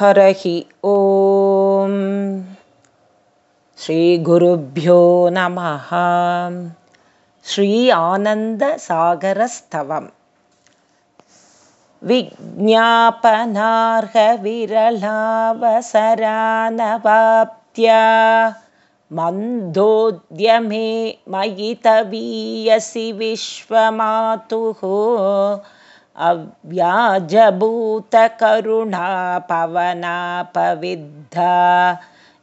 हरः ॐ श्रीगुरुभ्यो नमः। श्री आनन्दसागरस्तवम् विज्ञापनार्हविरलावसरानवाप्त्या मन्दोद्यमे मयि तवीयसि विश्वमातुः अव्याजभूतकरुणापवनापविद्धा।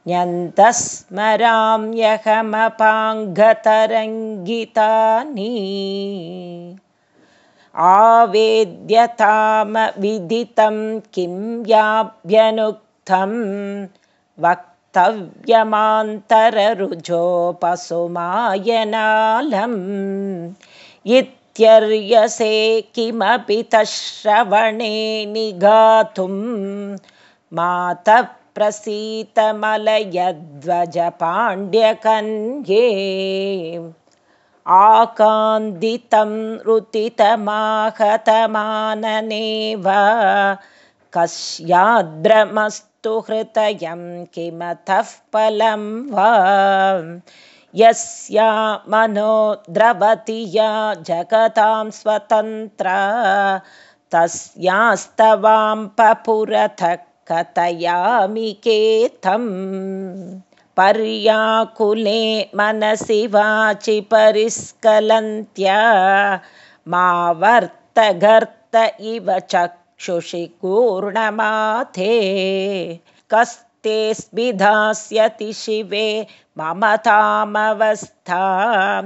न्यन्तस्मराम्यहमपाङ्गतरङ्गितानि। आवेद्यतामविदितं किं याभ्यनुक्तं वक्तव्यमान्तररुजोपसुमायनालम् इत्यर्यसे किमपि तश्रवणे निगातुं मातः प्रसीतमलयध्वजपाण्ड्यकन्ये आकान्दितं रुतितमाहतमाननेव कस्याद्रमस्तु हृतयं किमतः फलं वा यस्या मनो द्रवति या जगतां स्वतन्त्रा तस्यास्तवां पपुरथ कथयामि केथम् पर्याकुले मनसि वाचि परिस्खलन्त्या मा वर्तगर्त इव चक्षुषि कूर्णमाथे कस्ते स्विधास्यति शिवे मम तामवस्था।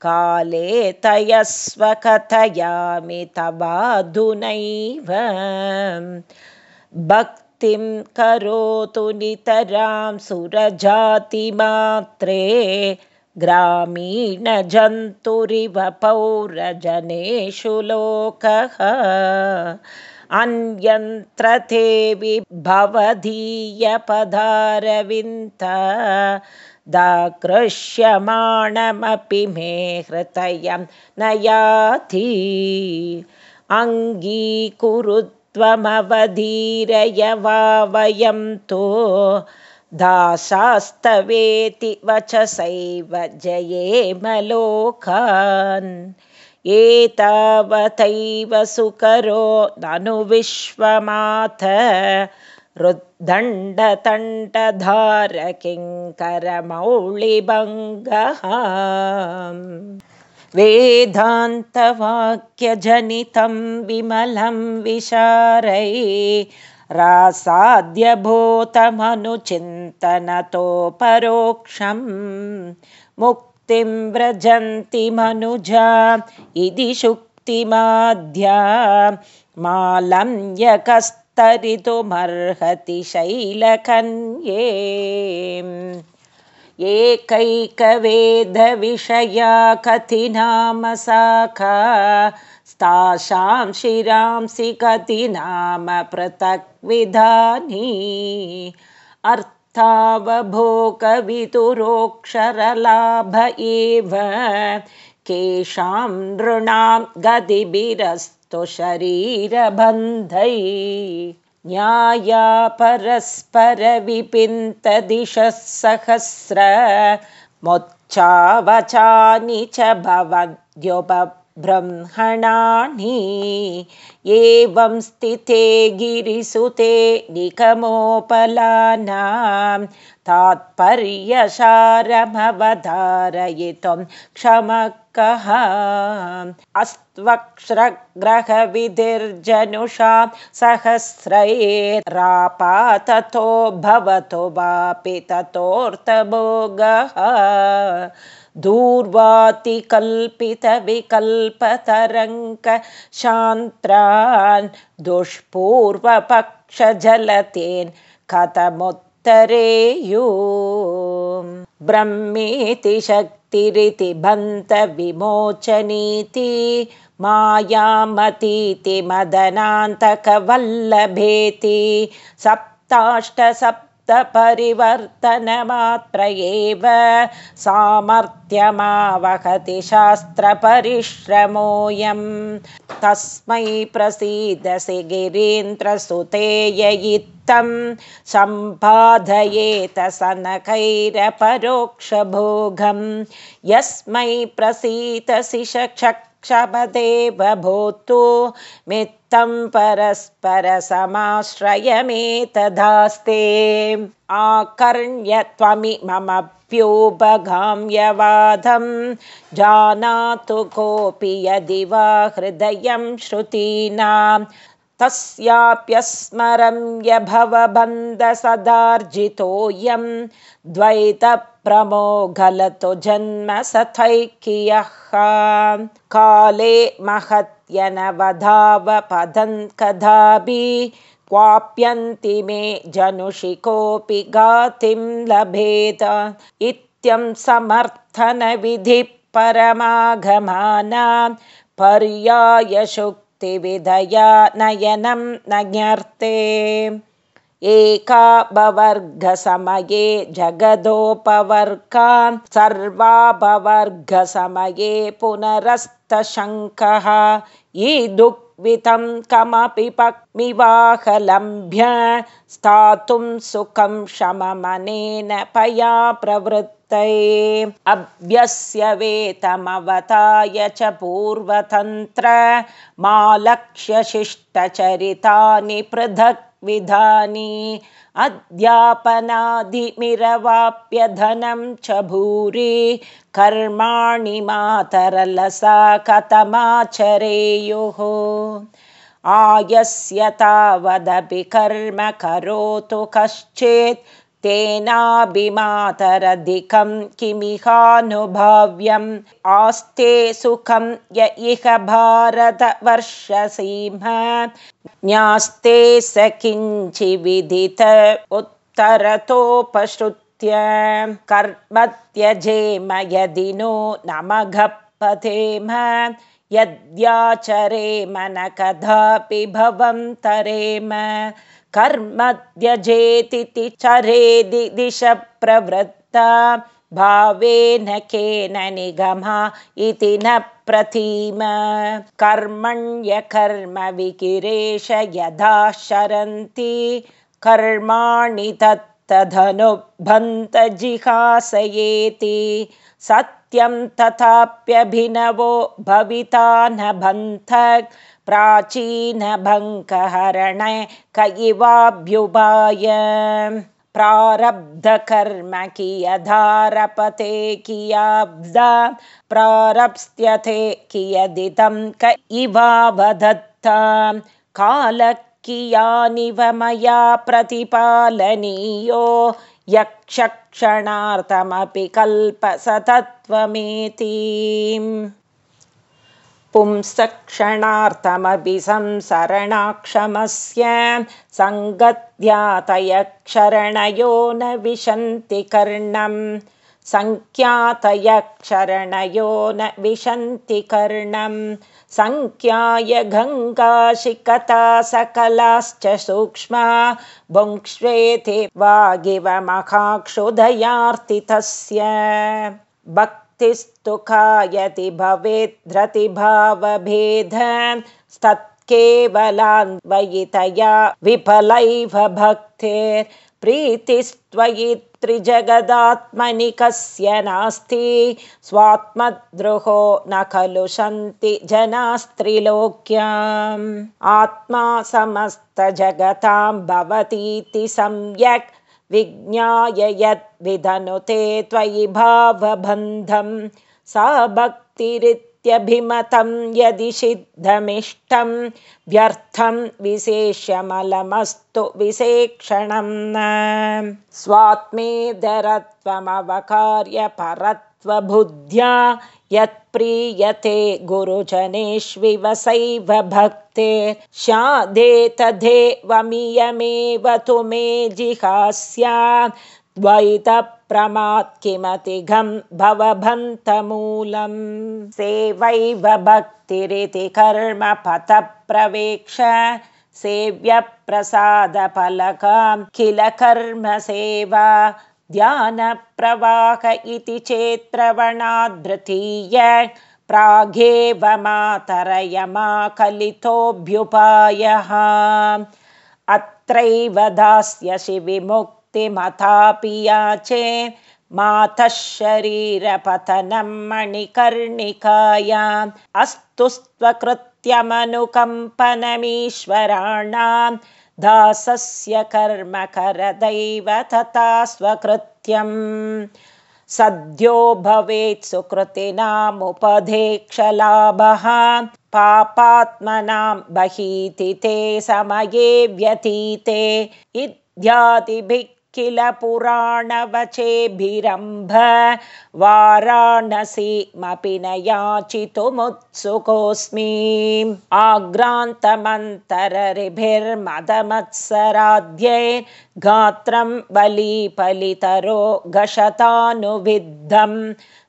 काले तयस्वकथयामि तवाधुनैव। भक् तिं करोतु नितरां सुरजातिमात्रे। ग्रामीणजन्तुरिव पौरजनेषु लोकः अन्यन्त्रते विभवधीयपदारविन्त दाकृष्यमाणमपि मे हृतयं नयाति। अङ्गीकुरु त्वमवधीरय वा वयं तु दासास्तवेति वचसैव जयेमलोकान् एतावतैव सुकरो ननु विश्वमाथ। रुद्दण्डतण्डधारकिङ्करमौळिभङ्गः वेदान्तवाक्यजनितं विमलं विशारै रासाद्यभूतमनुचिन्तनतो परोक्षं मुक्तिं व्रजन्ति मनुजा इति शुक्तिमाद्या मालं यकस्तरितुमर्हति शैलकन्ये। एकैकवेदविषया कथिनामसाखा स्तासां शिरांसि कति नाम पृथक्विधानि अर्थावभोगवितुरोक्षरलाभ एव। केषां नृणां गतिभिरस्तु शरीरबन्धै। न्याया परस्परविपिन्तदिशः सहस्र। मोच्चावचानि च भवद्युपब्रह्मणानि एवं स्थिते गिरिसुते निकमोपलानां तात्पर्यसारमवधारयितुं क्षमः कः अस्त्वक्ष्रग्रहविधिर्जनुषा सहस्रैरापाततो भवतो वापि ततोऽर्थभोगः दूर्वातिकल्पितविकल्पतरङ्कशान्त्रान् दुष्पूर्वपक्षजलतेन् कथमुत्तरेयु। ब्रह्मेति शक्तिरिति बन्तविमोचनीति मायामतीति मदनान्तकवल्लभेति सप्ताष्टसप्त परिवर्तनमात्र एव सामर्थ्यमावहति शास्त्रपरिश्रमोऽयं तस्मै प्रसीदसि गिरीन्द्रसुतेय चित्तं सम्पादयेत सनकैरपरोक्षभोगं यस्मै प्रसीतसि शक्षपदेव भूतु मित्तं परस्परसमाश्रयमेतदास्ते। आकर्ण्य त्वमि ममप्युपगाम्यवादं जानातु कोऽपि यदि वा हृदयं श्रुतीनां। तस्याप्यस्मरं यभवबन्धसदार्जितोऽयं द्वैतप्रमोघलतु जन्म सथैकियः। काले महत्यनवधावपदन् कदापि क्वाप्यन्ति मे जनुषि कोऽपि गातिं लभेत। इत्यं समर्थनविधिः परमागमानां पर्यायशुक्तिविधया नयनं न ज्ञर्ते एकापवर्गसमये जगदोपवर्गा सर्वापवर्गसमये पुनरस्तशङ्कः। ईदुक् वितं कमपि पक्मिवाहलम्भ्य स्थातुं सुखं शममनेन पया प्रवृत्तये। अभ्यस्य वेतमवताय च पूर्वतन्त्र मा लक्ष्यशिष्टचरितानि पृथक् विधानि अध्यापनादिमिरवाप्यधनं च भूरि कर्माणि मातरलसा कथमाचरेयुः। आयस्य तावदपि कर्म करोतु कश्चित् तेनाभिमातरधिकं किमिहानुभाव्यम् आस्ते सुखं य इह भारतवर्षसीम। न्यास्ते स किञ्चिविदित उत्तरतोपश्रुत्य कर्म त्यजेम यदि नो नमघपथेम। यद्याचरेम न कदापि भवं तरेम कर्मद्यजेतिति चरेदि दिश प्रवृत्ता भावेन केन निगमा इति न प्रतीम कर्मण्यकर्मविकिरेश यदा शरन्ति कर्माणि तत्तदनुभन्तजिहासयेति सत्यं तथाप्यभिनवो भविता न बन्थक् प्राचीनभङ्कहरण इवाभ्युभाय प्रारब्धकर्म कियधारपते कियाब्दा प्रारप्स्यते कियदितं क इवावदत्ता। कालः कियानिव मया प्रतिपालनीयो यक्षक्षणार्थमपि कल्पसतत्वमेति पुंसक्षणार्थमपि संसरणाक्षमस्य सङ्गत्यातयक्षरणयो न विशन्ति कर्णं सङ्ख्यातयक्षरणयो न विशन्ति कर्णं सङ्ख्याय गङ्गाशिकता सकलाश्च सूक्ष्मा। भुङ्क्ष्वेति वागिव महाक्षुदयार्तितस्य भक्तिस्तु खायति भवेद्ध्रतिभावभेद स्तत्केवलान्वयितया विफलैव भक्तेर्प्रीतिस्त्वयि त्रिजगदात्मनि कस्य नास्ति? स्वात्मद्रुहो न खलु सन्ति जनास्त्रिलोक्याम्। आत्मा समस्तजगतां भवतीति सम्यक् विज्ञाय यद्विधनुते त्वयि भावबन्धं सा भक्तिरित्यभिमतं यदि सिद्धमिष्टं व्यर्थं विशेष्यमलमस्तु विशेक्षणं न स्वात्मेदरत्वमवकार्यपरत्वबुद्ध्या यत्प्रीयते गुरुजनेष्विवसैव भक्ते। तदेवमियमेव तु मे जिहास्या। द्वैतप्रमात् किमतिघं भवभन्तमूलं सेवैव भक्तिरिति कर्मपथप्रवेक्ष। सेव्यप्रसादफलकां किल कर्मसेवा ध्यानप्रवाह इति चेत्रवणादृतीय प्रागेव मातरयमा कलितोऽभ्युपायः तत्रैव दास्यसि विमुक्तिमथापि याचे मातः शरीरपतनं मणिकर्णिकायाम् अस्तु स्वकृत्यमनुकम्पनमीश्वराणां दासस्य कर्मकरदैव तथा स्वकृत्यम्। सद्यो भवेत् सुकृतिनामुपधेक्षलाभः पापात्मनां बहीति ते समये व्यतीते। इत्यादिभिः किल पुराणवचेभिरम्भ वाराणसीमपि न याचितुमुत्सुकोऽस्मि आग्रान्तमन्तररिभिर्मदमत्सराध्ये गात्रं बलीफलितरो गशतानुविद्धम्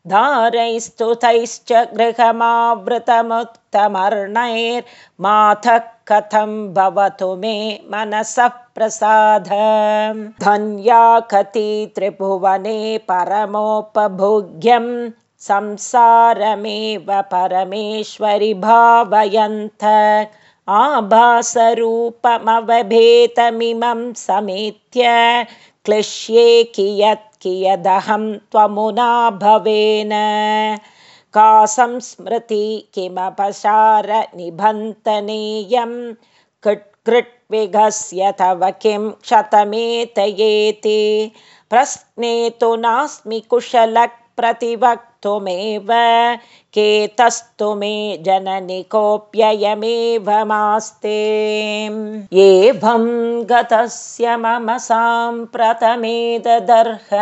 धारैस्तुतैश्च गृहमावृतमुत्तमर्णैर्माथः कथं भवतु मे मनसः प्रसाद। धन्या कति त्रिभुवने परमोपभोग्यं संसारमेव परमेश्वरि भावयन्त। आभासरूपमवभेतमिमं समेत्य क्लिश्ये कियत् कियदहं त्वमुना भवेन। का संस्मृति किमपसार निबन्तनेयं कृट्कृट्विघस्य तव किं क्षतमेतयेति प्रश्ने तु नास्मि कुशलः प्रतिवक्तुमेव केतस्तु मे जननि कोऽप्ययमेव मास्ते। एवं गतस्य मम साम्प्रतमे ददर्ह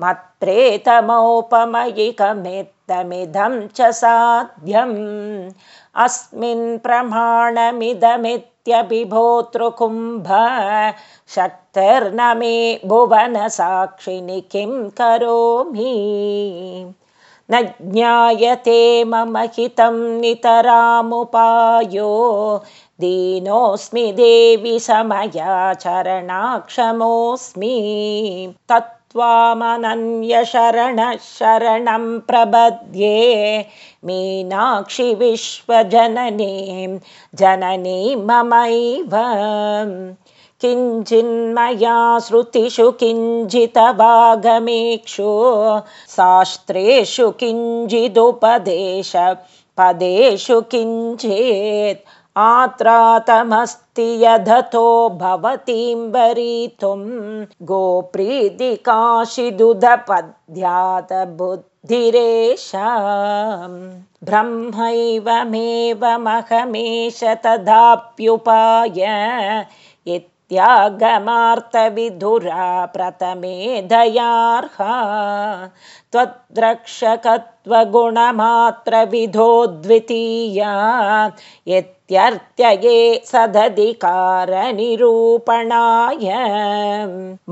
मत्रेतमौपमयिकमित्तमिदं च साध्यम्। अस्मिन् प्रमाणमिदमित्यभिभोतृकुम्भ शक्तिर्न मे भुवनसाक्षिणि किं करोमि? न ज्ञायते मम हितं नितरामुपायो दीनोऽस्मि देवि समयाचरणाक्षमोऽस्मि तत्त्वामनन्यशरणः शरणं प्रबध्ये मीनाक्षि विश्वजननीं जननी ममैव। किञ्चिन्मया श्रुतिषु किञ्चितवागमेक्षु शास्त्रेषु किञ्चिदुपदेश पदेषु किञ्चित् आत्रातमस्ति यधतो भवतीं वरीतुं गोप्रीतिकाशिदुधपद्यात बुद्धिरेष ब्रह्मैवमेवमहमेष तदाप्युपाय त्यागमार्तविधुरा प्रथमे दयार्हा त्वद्रक्षकत्वगुणमात्रविधो द्वितीया यत्यर्थये सदधिकारनिरूपणाय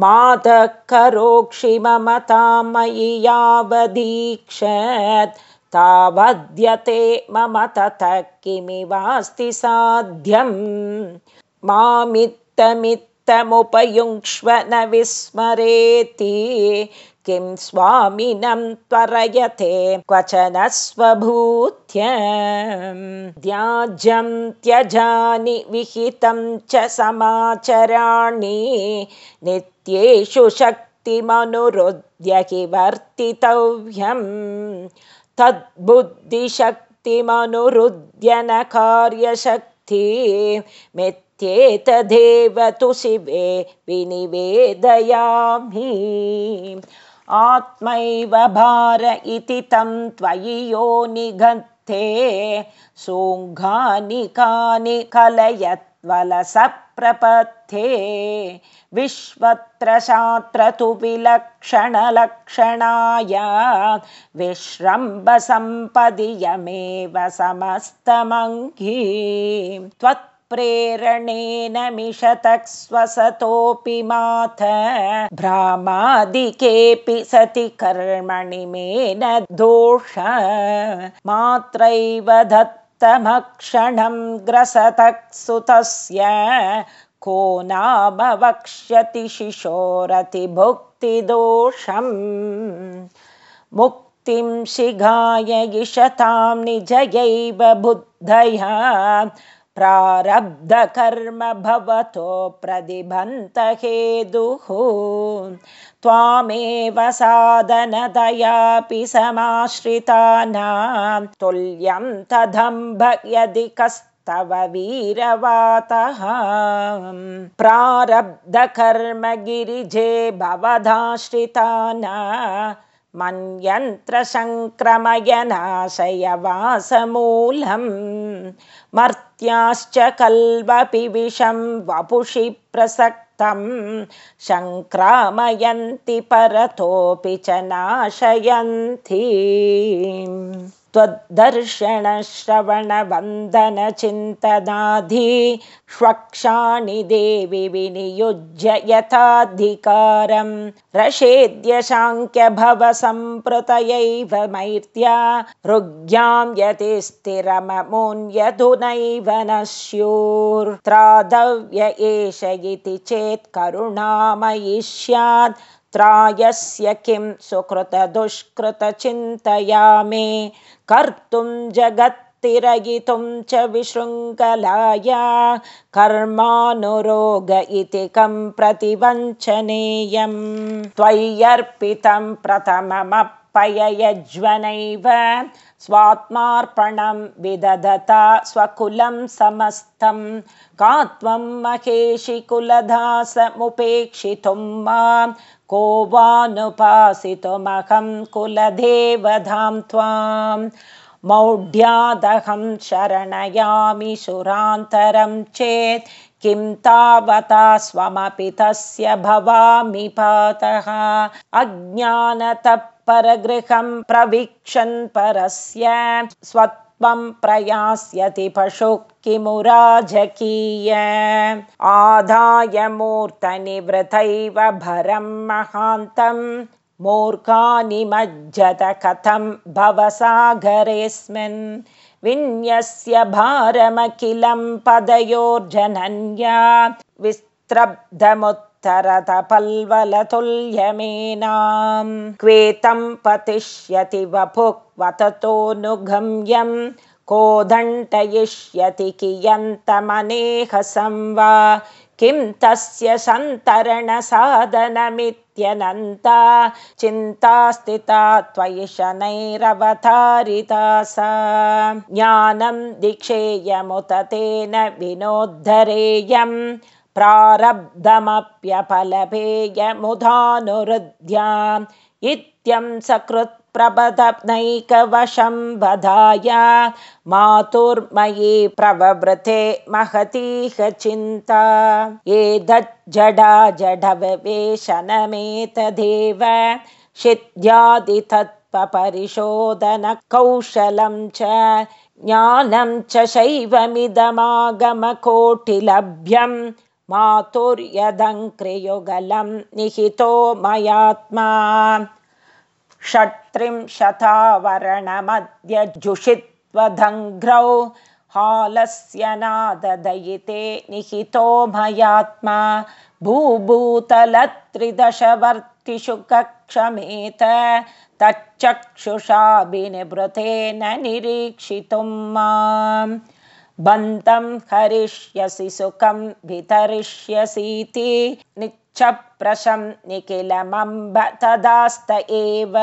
मातः करोक्षि ममतां मयि यावदीक्षत् तावद्यते मम ततः किमिवास्ति साध्यम् मामित् मित्तमुपयुङ्क्ष्व न विस्मरेति। किं स्वामिनं त्वरयते? क्वचन स्वभूत्य त्याज्यं त्यजानि विहितं च समाचराणि। नित्येषु शक्तिमनुरुद्य हि वर्तितव्यं तद्बुद्धिशक्तिमनुरुद्य न कार्यशक्ति एतदेव तु शिवे विनिवेदयामि। आत्मैव भार इति तं त्वयि यो निगन्ते। शृङ्गानि कानि कलयत्वलसप्रपथे विश्वत्र तु विलक्षणलक्षणाय विश्रम्भसम्पदियमेव समस्तमङ्गी त्वत् प्रेरणेन मिषतः स्वसतोऽपि माथ। भ्रामादिकेऽपि सति कर्मणि मेन दोष। मात्रैव दत्तमक्षणं ग्रसतः सुतस्य को नाम वक्ष्यति शिशोरतिभुक्तिदोषम्। मुक्तिं शिघाय इषतां निजयैव बुद्धया प्रारब्धकर्म भवतो प्रतिबन्धहेदुः। त्वामेव साधनदयापि समाश्रितानां तुल्यं तदम्भ यदि कस्तव वीरवातः। प्रारब्धकर्मगिरिजे भवदाश्रिताना मन्यन्त्रसङ्क्रमयनाशयवासमूलं मर्त्याश्च कल्वपि विषं वपुषि प्रसक्तं सङ्क्रामयन्ति परतोऽपि च नाशयन्ति त्वद्दर्शनश्रवणवन्दनचिन्तनाधि श्वक्षाणि देवि विनियुज्य यथाधिकारं रषेद्यशाङ्क्य भवसम्प्रतयैव मैत्या ऋग्यां यति स्थिरममुन्यधुनैव न स्युर्त्रादव्य एष इति चेत् करुणामयि स्यात् त्रायस्य किं सुकृतदुष्कृतचिन्तया मे कर्तुं जगत्तिरयितुं च विशृङ्खलाया कर्मानुरोग इति कं प्रतिवञ्चनेयं त्वय्यर्पितं प्रथममपययज्वनैव स्वात्मार्पणं विदधता स्वकुलं समस्तं। का त्वं महेशि कुलदासमुपेक्षितुं मां। को वानुपासितुमहं कुलदेवधां त्वां। मौढ्यादहं शरणयामि सुरान्तरं चेत्। किं तावता स्वमपि तस्य भवामि पातः। अज्ञानतः परगृहं प्रवीक्षन् परस्य स्वत्वं प्रयास्यति पशुः किमु राजकीय आदाय मूर्तनिवृतैव भरं महान्तं मूर्खानि मज्जत कथं भवसागरेऽस्मिन् विन्यस्य भारमखिलं पदयोर्जनन्या विस्त्रब्धमुत् तरतपल्वलतुल्यमेनां क्वेतं पतिष्यति वपुक्वततोऽनुगम्यं कोदण्टयिष्यति कियन्तमनेहसं वा किं तस्य सन्तरणसाधनमित्यनन्ता। चिन्ता स्थिता त्वयि शनैरवतारिता सा। ज्ञानं दिक्षेयमुत तेन विनोद्धरेयम् प्रारब्धमप्यफलपेयमुधानुरुध्याम् इत्यं सकृत्प्रबधनैकवशं वधाय मातुर्मयी प्रववृते महतीह चिन्ता। एतज्जडा जडवेशनमेतदेव शिद्यादितत्त्वपरिशोधनकौशलं च ज्ञानं च शैवमिदमागमकोटिलभ्यम् मातुर्यदङ्क्रियुगलं निहितो मयात्मा। षट्त्रिंशतावरणमद्यजुषित्वदङ्घ्रौ हालस्य नाददयिते निहितो मयात्मा। भूभूतलत्रिदशवर्तिषु कक्षमेत तच्चक्षुषाभिनिवृतेन निरीक्षितुं माम् बन्तं हरिष्यसि सुखं वितरिष्यसीति निच्छप्रशं निखिलमम्ब तदास्त एव।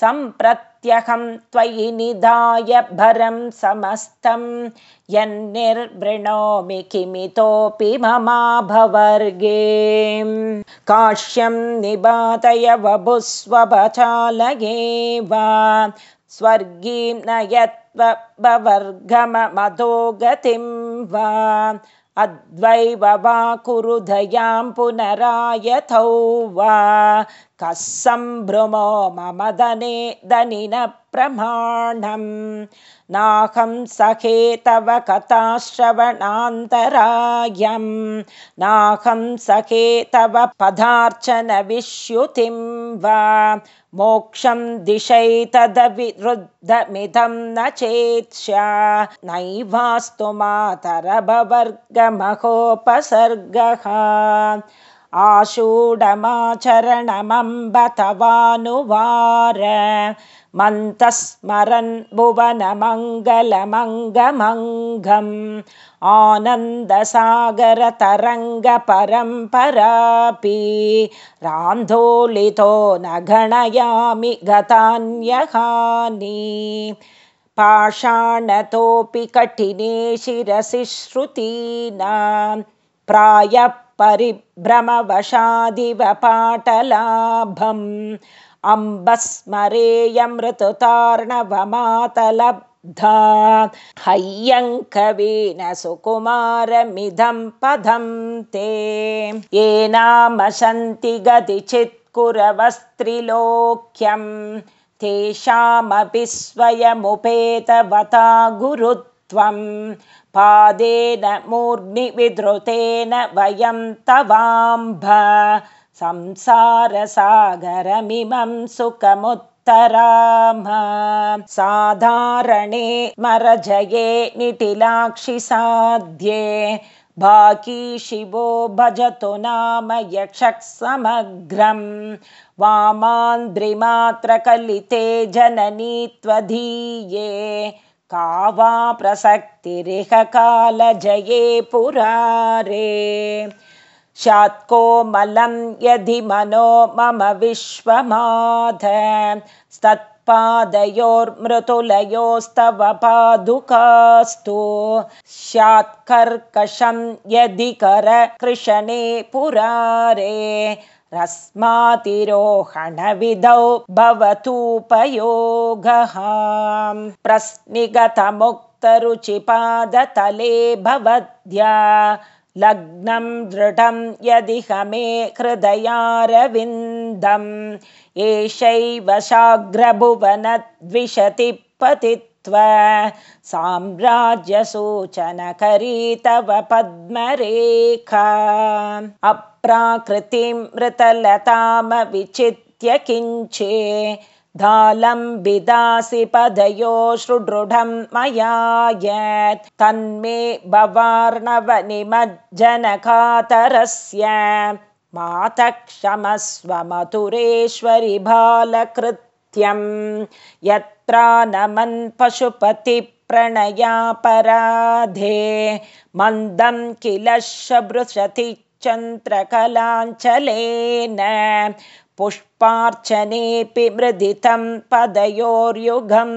सम्प्रत्यहं त्वयि निधाय भरं समस्तं यन्निर्वृणोमि किमितोऽपि ममाभवर्गे। काश्यं निबातय बभुस्वपचालये वा स्वर्गीं न यत्त्ववर्गमधो गतिं वा अद्वैव वा कुरुधयां पुनरायथौ वा कः सम्भ्रुमो मम दने दनिन प्रमाणं। नाहं सखे तव कथाश्रवणान्तरायं। नाहं सखे तव पदार्चनविश्युतिं वा। मोक्षं दिशैतदविरुद्धमिदं न चेत्स्या। नैवास्तु मातरभवर्गमहोपसर्गः आषूढमाचरणमम्बतवानुवार मन्तस्मरन् भुवनमङ्गलमङ्गमङ्गम् आनन्दसागरतरङ्गपरम्परापि रान्धोलितो न गणयामि गतान्यहानि। पाषाणतोऽपि कठिने शिरसि श्रुतीनां प्रायः परिभ्रमवशादिव पाटलाभम् अम्बस्मरेयमृतुतार्णवमातलब्धा हय्यङ्कवेन सुकुमारमिदं पदं ते। येनामशन्ति गतिचित्कुरवस्त्रिलोक्यम् तेषामपि स्वयमुपेतवता गुरुत्वं पादेन मूर्निविधृतेन वयं तवाम्भ। संसारसागरमिमं सुखमुत्तराम। साधारणे मरजये निटिलाक्षि साध्ये। भाकी शिवो भजतु नाम यक्षः समग्रं वामान्द्रिमात्रकलिते जननी त्वधीये का वा प्रसक्तिरिह कालजये पुरारे। स्यात्कोमलं यदि मनो मम विश्वमाध। स्तत्पादयोर्मृतुलयोस्तव पादुकास्तु। स्यात्कर्कशं यदि करकृशने पुरारे रस्मातिरोहणविधौ भवतुपयोगः। प्रस्निगतमुक्तरुचिपादतले भवद्या लग्नं दृढं यदिह मे हृदयारविन्दम्। एषैव शाग्रभुवनद्विषति पतित्व साम्राज्यसूचनकरी तव पद्मरेखा। अप्राकृतिं मृतलतामविचित्य किञ्चे धालं विदासि पदयो सुदृढं मया यत् तन्मे भवार्णवनिमज्जनकातरस्य मातः क्षमस्व मथुरेश्वरि बालकृत्यं यत्र नमन् पशुपतिप्रणयापराधे मन्दं किल शभृशति चन्द्रकलाञ्चलेन पुष्पार्चनेऽपि मृदितं पदयोर्युगं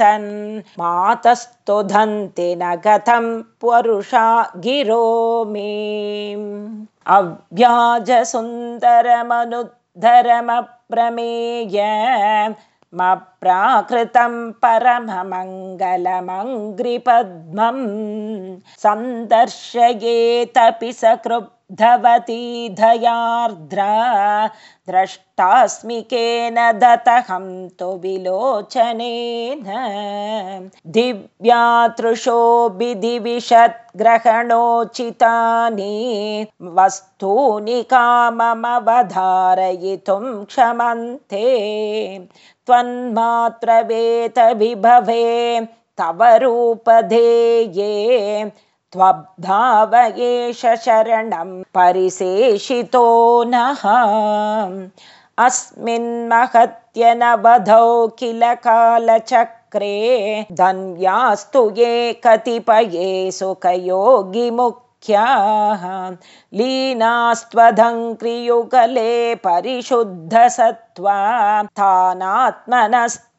तन्। मातस्तुधन्ति न गतं परुषा गिरो मे अव्याजसुन्दरमनुद्धरमप्रमेय मप्राकृतं परममङ्गलमङ्घ्रिपद्मं सन्दर्शयेतपि सकृप् धवती धयार्द्रा द्रष्टास्मि केन दतहं तु विलोचनेन। दिव्यातृशो विधिविशद्ग्रहणोचितानि वस्तूनि काममवधारयितुं क्षमन्ते। त्वन्मात्रवेतविभवे तव रूपधेये त्वब्धाव एष शरणं परिशेषितो नः अस्मिन्महत्यनवधौ किल कालचक्रे धन्यास्तु ये कतिपये सुखयोगिमुख्याः। लीनास्त्वधङ्क्रियुगले परिशुद्धसत्त्वा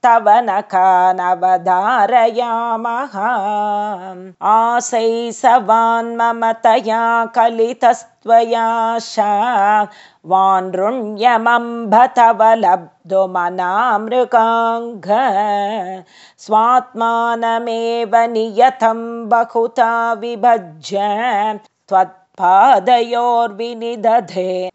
स्थानात्मनस्तव नवधारयामः आसै सवान्ममतया कलितस्त्वयाशा वानृण्यमम्ब तव लब्धुमनामृगाङ्घ स्वात्मानमेव नियतं बहुता विभज्य त्वत् पादयोर्विनिदधे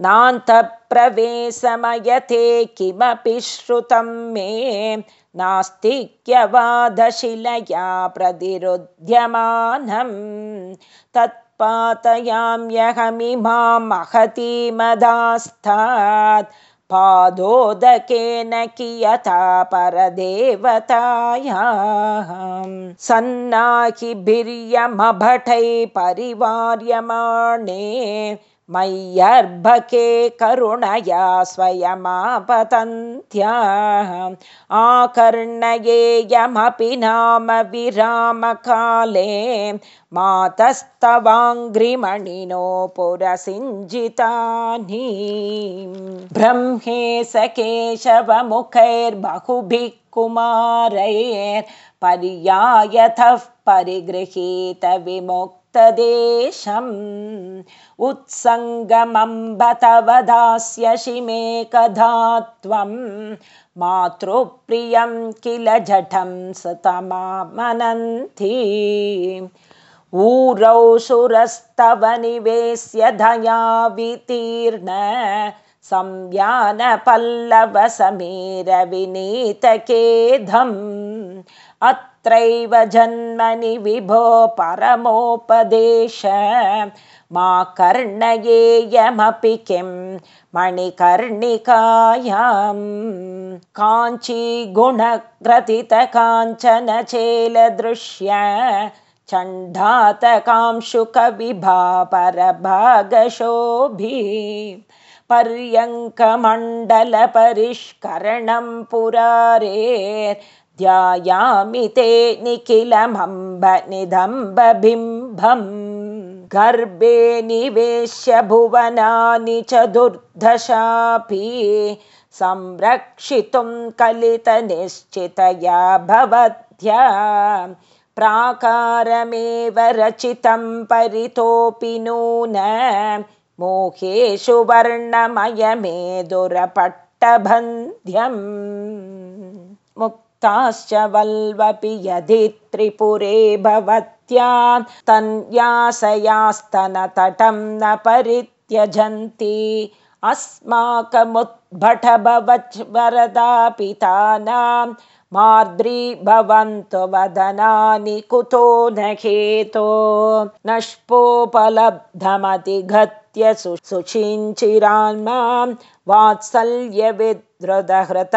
नान्तप्रवेशमयते किमपि श्रुतं मे। नास्तिक्यवादशिलया प्रतिरुध्यमानं तत्पातयाम्यहमिमां महतीमदास्तात् पादोदकेन कियता परदेवताया। सन्नाहिभिर्यमभटै परिवार्यमाणे मय्यर्भके करुणया स्वयमापतन्त्या। आकर्णयेयमपि नाम विरामकाले मातस्तवाङ्घ्रिमणिनो पुरसिञ्जितानि। ब्रह्मे स केशवमुखैर्बहुभिः कुमारैर्पर्यायतः परिगृहीतविमुक् देशम् उत्सङ्गमम्ब तव दास्यसि मे कदा त्वं। मातृप्रियं किल जठं सतमामनन्ति। ऊरौ सुरस्तव निवेश्य धया वितीर्ण संयानपल्लवसमीरविनीतकेधम् अत्रैव जन्मनि विभो परमोपदेश मा कर्णयेयमपि किं? मणिकर्णिकायां काञ्चीगुणग्रथितकाञ्चनचेलदृश्य चण्डातकांशुकविभापरभागशोभि पर्यङ्कमण्डलपरिष्करणं पुरारेर् ध्यायामि ते निखिलमम्ब निदम्बबिम्बम् गर्भे निवेश्य भुवनानि चतुर्दशापि संरक्षितुं कलितनिश्चितया भवत्या प्राकारमेव रचितं परितोऽपि नून मोहेषु वर्णमयमे दुरपट्टबन्ध्यम् ताश्च वल्वपि यदि त्रिपुरे भवत्या तन्यासयास्तनतटं न परित्यजन्ति। अस्माकमुद्भटभवरदापितानां मार्द्री भवन्तु वदनानि कुतो न हेतो। नष्पोपलब्धमतिगत्य सुचिञ्चिरान्मां वात्सल्यविद्रुदहृत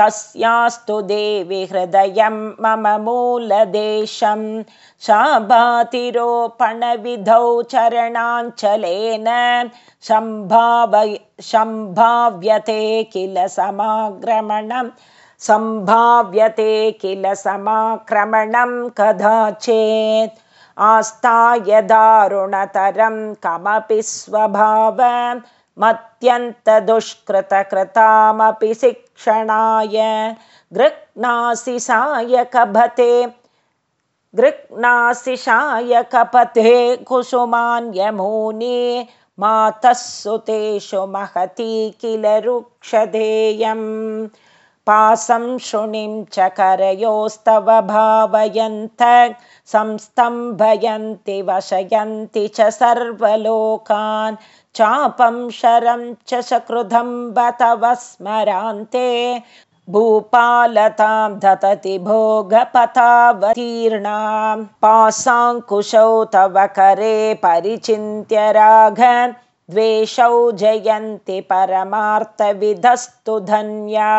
तस्यास्तु देवि हृदयं मम मूलदेशं शाभातिरोपणविधौ चरणाञ्चलेन सम्भावय सम्भाव्यते किल समाक्रमणं सम्भाव्यते किल समाक्रमणं कदाचेत् आस्ताय दारुणतरं कमपि स्वभाव मत्यन्तदुष्कृतकृतामपि शिक्षणाय गृह्णासि सायकभते गृह्णासि सायकपथे कुसुमान्यमूनि मातः सुतेषु महती किल रुक्षधेयम्। पासं शृणिं च करयोस्तव भावयन्त संस्तम्भयन्ति वशयन्ति च सर्वलोकान्। चापं शरं च सकृधं बतव स्मरान्ते भूपालतां दतति भोगपथावतीर्णां पासाङ्कुशौ तव करे परिचिन्त्य राघ द्वेषौ जयन्ति परमार्थविधस्तु धन्या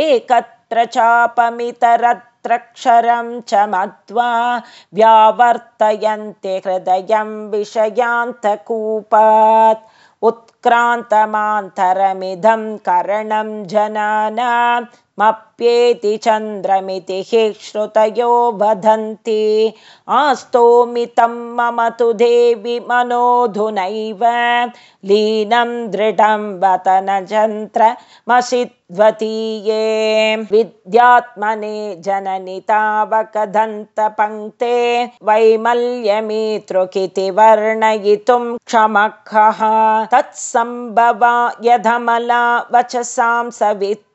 एकत्र चापमितरत्रक्षरं च मत्वा व्यावर्तयन्ति हृदयं विषयान्तकूपात्। उत्क्रान्तमान्तरमिदं करणं जनानामप्येति चन्द्रमिति हि श्रुतयो वदन्ति आस्तोमितं मम तु देवि मनोधुनैव लीनं दृढं वतनजन्त्रमसि द्वतीये विद्यात्मने जननि तावकदन्तपङ्क्ते वैमल्यमितृकिति वर्णयितुं क्षमखः। तत्सम्भवा यधमला वचसां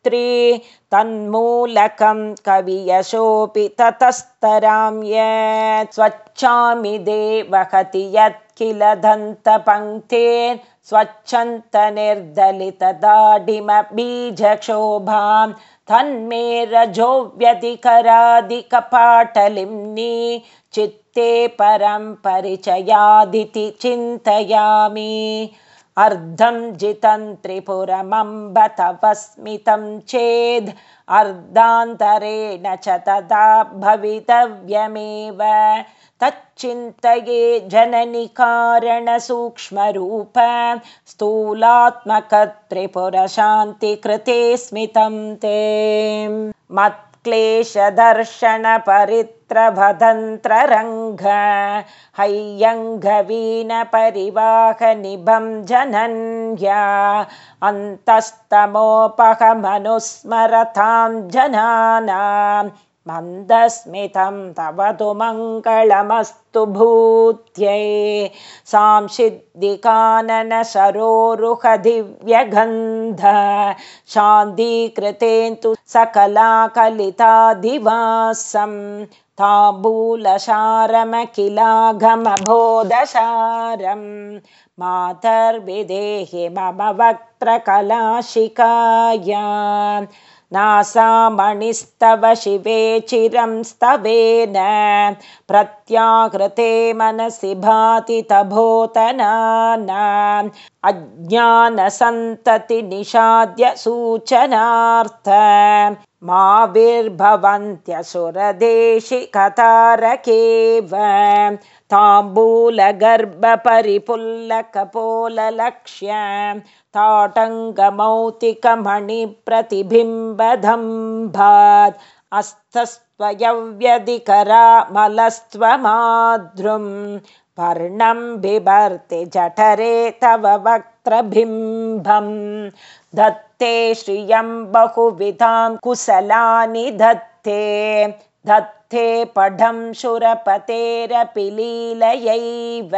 सवित्री तन्मूलकं कवियशोऽपि ततस्तरां यत् स्वच्छामि देवहति यत् किल दन्तपङ्क्तेर् स्वच्छन्तनिर्दलितदाडिमबीजक्षोभां तन्मे रजो व्यधिकरादिकपाटलिम्नि चित्ते परं परिचयादिति चिन्तयामि अर्धं जितं त्रिपुरमम्ब तव स्मितं चेद् अर्धान्तरेण च तदा भवितव्यमेव। तच्चिन्तये जननि कारणसूक्ष्मरूप स्थूलात्मकत्रिपुरशान्तिकृते स्मितं ते मत्क्लेशदर्शनपरित्रभदन्त्ररङ्घ हैयङ्घवीनपरिवाहनिभं जनन्या अन्तस्तमोपहमनुस्मरतां जनानाम् मन्दस्मितं तव तु मङ्गलमस्तु भूत्यै सांसिद्धिकानन सरोरुहदिव्यगन्ध शान्तिकृतेन्तु सकलाकलितादिवासं ताम्बूलशारमखिलाघमबोधसारं मातर्विदेहि मम वक्त्रकलाशिकाया नासामणिस्तव शिवे चिरं स्तवेन प्रत्याकृते मनसि भाति तभोतनानाम् अज्ञानसन्ततिनिषाद्य सूचनार्थ माविर्भवन्त्यसुरदेशि कतारकेव ताम्बूलगर्भपरिपुल्लकपोललक्ष्य ताटङ्गमौक्तिकमणिप्रतिबिम्बधम्भात् अस्तस्त्वयव्यधिकरामलस्त्वमाद्रुं पर्णं बिभर्ति जठरे तव वक्त्रबिम्बं धत्ते श्रियं बहुविधां कुशलानि धत्ते। धत्ते पढं शुरपतेरपि लीलयैव।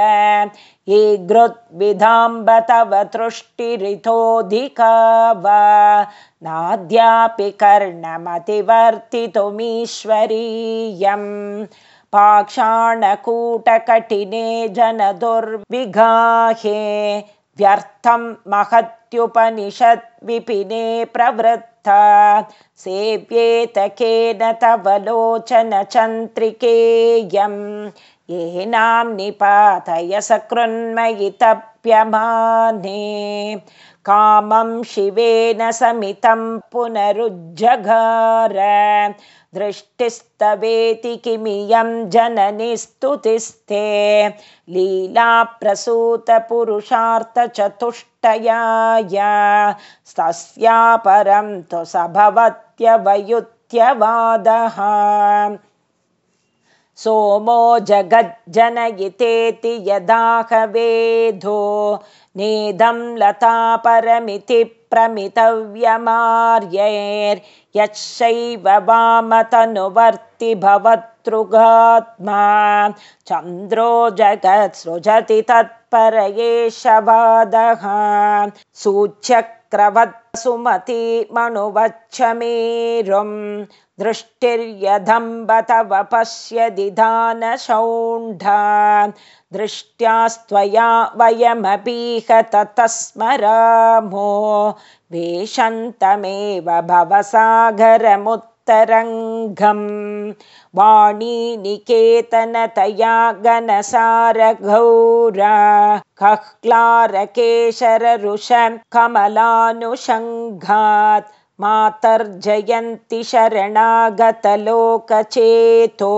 ईगृद्विधाम्ब तव तृष्टिरितोऽधिका वा नाद्यापि कर्णमतिवर्तितुमीश्वरीयं। पाक्षाणकूटकठिने जनदुर्विगाहे व्यर्थं महत्युपनिषद्विपिने प्रवृत्ता सेव्येत केन तव लोचनचन्द्रिकेयं येनां निपातय सकृन्मयि तप्यमाने कामं शिवेन समितं पुनरुज्जघार दृष्टिस्तवेति किमियं जननि स्तुतिस्ते लीलाप्रसूतपुरुषार्थचतुष्टयाय। स्तस्या परं तु स भवत्यवयुत्यवादः सोमो जगज्जनयितेति यदाहवेधो नेदं लता परमिति प्रमितव्यमार्यैर्यशैव वामतनुवर्ति भवतृगात्मा। चन्द्रो जगत्सृजति तत्पर एष वादः। सूच्यक्रवत्सुमतिमणुवच्छमेरुं दृष्टिर्यधम्ब तव पश्यदिधानशौण्ढा दृष्ट्यास्त्वया वयमपीह ततः स्मरामो वेषन्तमेव भवसागरमुत्तरङ्गं वाणीनिकेतनतया घनसारघौरा। कमलानुषङ्घात् मातर्जयन्ति शरणागतलोकचेतो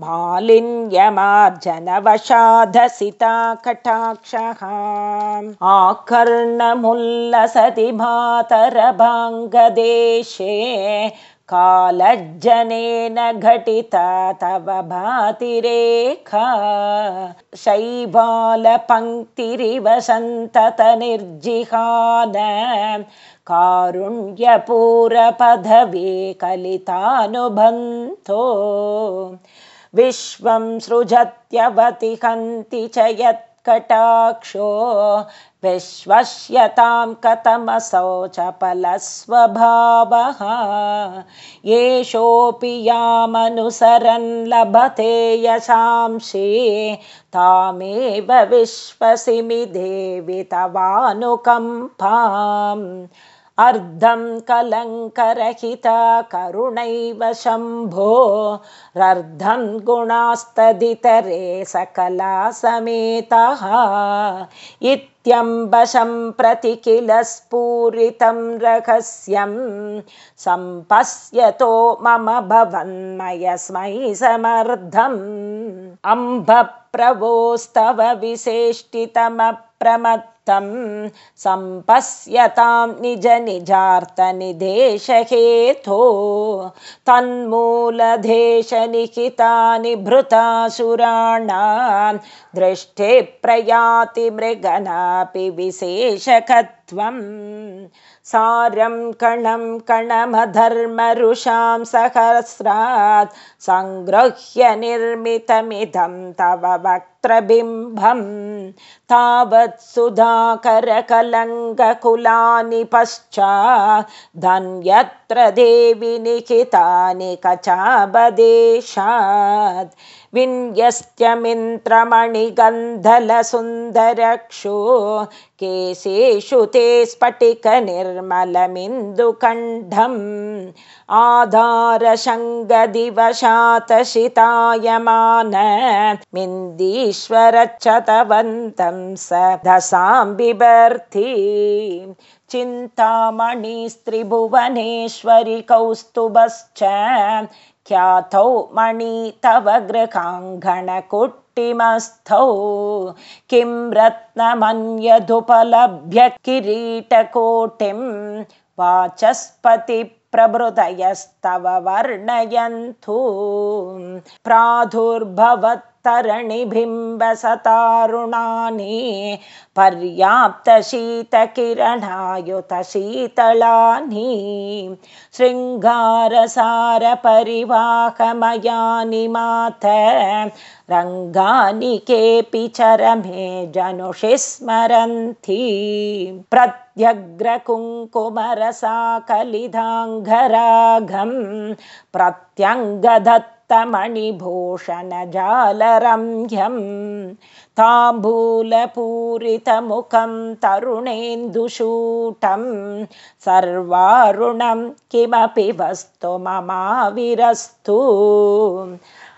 मालिन्यमार्जनवशाधसिता कटाक्षः आकर्णमुल्लसति मातरभाङ्गदेशे कालज्जनेन घटिता तव भातिरेखा। शैबालपङ्क्तिरिव सन्ततनिर्जिहान कारुण्यपूरपदवे कलितानुबन्धो विश्वं सृजत्यवतिहन्ति च यत्कटाक्षो। विश्वस्यतां कथमसौ चपलस्वभावः येषोऽपि यामनुसरन् लभते यशांसि। तामेव विश्वसिमि देवि तवानुकम्पाम् अर्धं कलङ्करहिता करुणैव शम्भोरर्धं गुणास्तदितरे सकला समेतः इत्यम्बशं प्रति किल स्फूरितं रहस्यं सम्पश्यतो मम भवन्मयस्मै समर्धम् अम्बप्रवोस्तव विशेष्टितमप्रमत् सम्पश्यतां निज तन्मूलदेशनिहितानि भृतासुराणां दृष्टे प्रयाति मृगनापि विशेषकत्वम्। सारं कणं कणमधर्मरुषां सहस्रात् सङ्गृह्य निर्मितमिदं तव वक्त्रबिम्बम् तावत् सुधाकरकलङ्गकुलानि पश्चात् धन्यत्र देवि निखितानि कचाबदेशात्। विन्यस्त्यमिन्द्रमणिगन्धलसुन्दरक्षो केशेषु ते स्फटिकनिर्मलमिन्दुकण्ठम्। आधारशङ्गदिवशातशितायमान मिन्दीश्वरच्छतवन्तं स दशां बिभर्ति। चिन्तामणिस्त्रिभुवनेश्वरि कौस्तुभश्च ख्यातौ मणि तव गृहाङ्गणकुट्टिमस्थौ। किं रत्नमन्यदुपलभ्य किरीटकोटिं वाचस्पतिप्रभृतयस्तव वर्णयन्तु। प्रादुर्भवत् तरणिबिम्बसतारुणानि पर्याप्तशीतकिरणायुतशीतलानि शृङ्गारसारपरिवाहमयानि मात रङ्गानि केऽपि चरमे जनुषि स्मरन्ति प्रत्यग्रकुङ्कुमरसा कलिदाङ्घराघं प्रत्यङ्गदत् मणिभूषणजालरम्यं ताम्बूलपूरितमुखं तरुणेन्दुषूटं सर्वारुणं किमपि वस्तु ममाविरस्तु।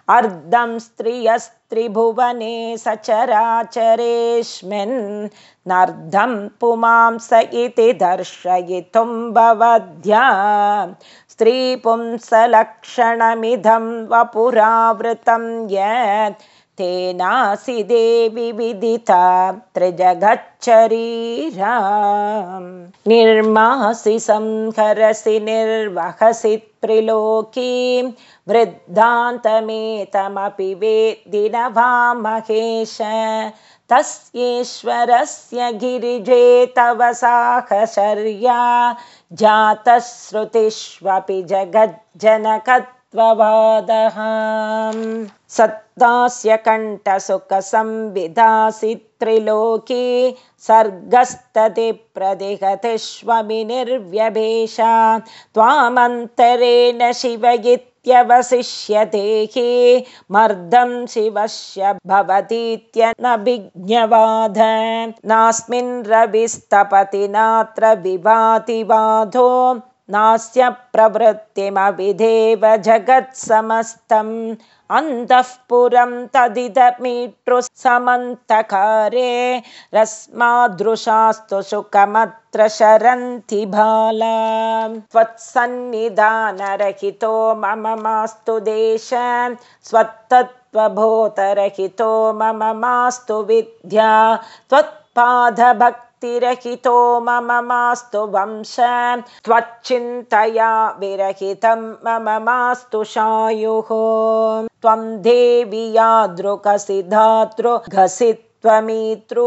अर्धं स्त्रियस्त्रिभुवने सचराचरेऽस्मिन्। नर्धं पुमांस इति दर्शयितुं भवद्या स्त्रीपुंसलक्षणमिदं वपुरावृतं यत् तेनासि देवि विदिता त्रिजगच्चरीरा निर्मासि संहरसि निर्वहसि त्रिलोकीं वृद्धान्तमेतमपि वेदिनवामहेश तस्येश्वरस्य गिरिजे तव साहचर्या जातश्रुतिष्वपि जगज्जनकत्ववादः सत्तास्य कण्ठसुखसंविधासि त्रिलोकी सर्गस्तति प्रदिहतिष्वमि निर्व्यभेषा त्वामन्तरेण शिवयित् वसिष्यते हि मर्दं शिवस्य भवतीत्यनभिज्ञवाद नास्मिन् रविस्तपति नात्र विभाति बाधो नास्य प्रवृत्तिमविधेव जगत्समस्तम् अन्तःपुरं तदिदमीतृसमन्तकारे रस्मादृशास्तु सुखमत्र शरन्ति बाला त्वत्सन्निधानरहितो मम मास्तु देश स्वत्तत्वभूतरहितो मम मास्तु विद्या। त्वत्पादभक् तिरहितो मम मास्तु वंश। त्वच्चिन्तया विरहितं मम मास्तु शायुः। त्वं देवि यादृकसि धातृघसि त्वमितृ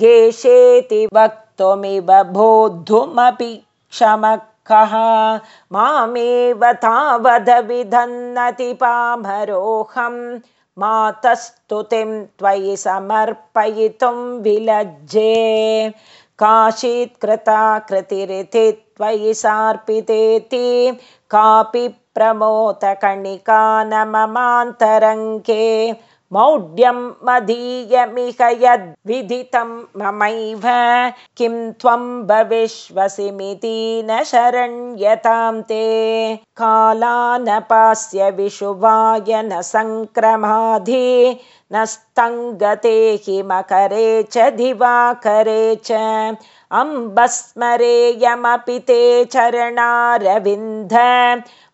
गेशेति वक्तुमिव बोद्धुमपि क्षमः कः? मामेव तावदविधन्नतिपामरोऽहं मातस्तुतिं त्वयि समर्पयितुं विलज्जे। काशीत्कृता कृतिरिति त्वयि सार्पितेति। कापि प्रमोदकणिका न ममान्तरङ्के मौढ्यं मदीयमिह यद्विदितं ममैव किं त्वं भविष्वसिमिति न शरण्यतां ते। कालानपास्य विशुवाय न सङ्क्रमाधि न स्तङ्गते हिमकरे च दिवाकरे च। अम्बस्मरेयमपि ते चरणारविन्द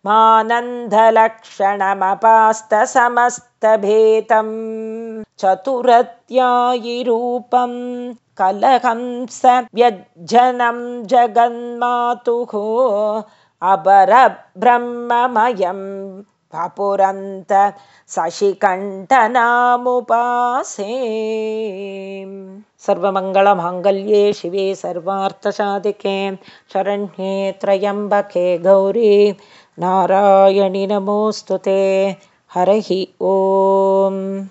मानन्दलक्षणमपास्तसमस्तभेतं चतुरत्यायिरूपं कलहंस व्यज्जनं जगन्मातुः अपरब्रह्ममयं वपुरन्त शशिकण्ठनामुपासे। सर्वमङ्गलमाङ्गल्ये शिवे सर्वार्थसाधिके शरण्ये त्र्यम्बके गौरी नारायणि नमोऽस्तु ते। हरिः ओम्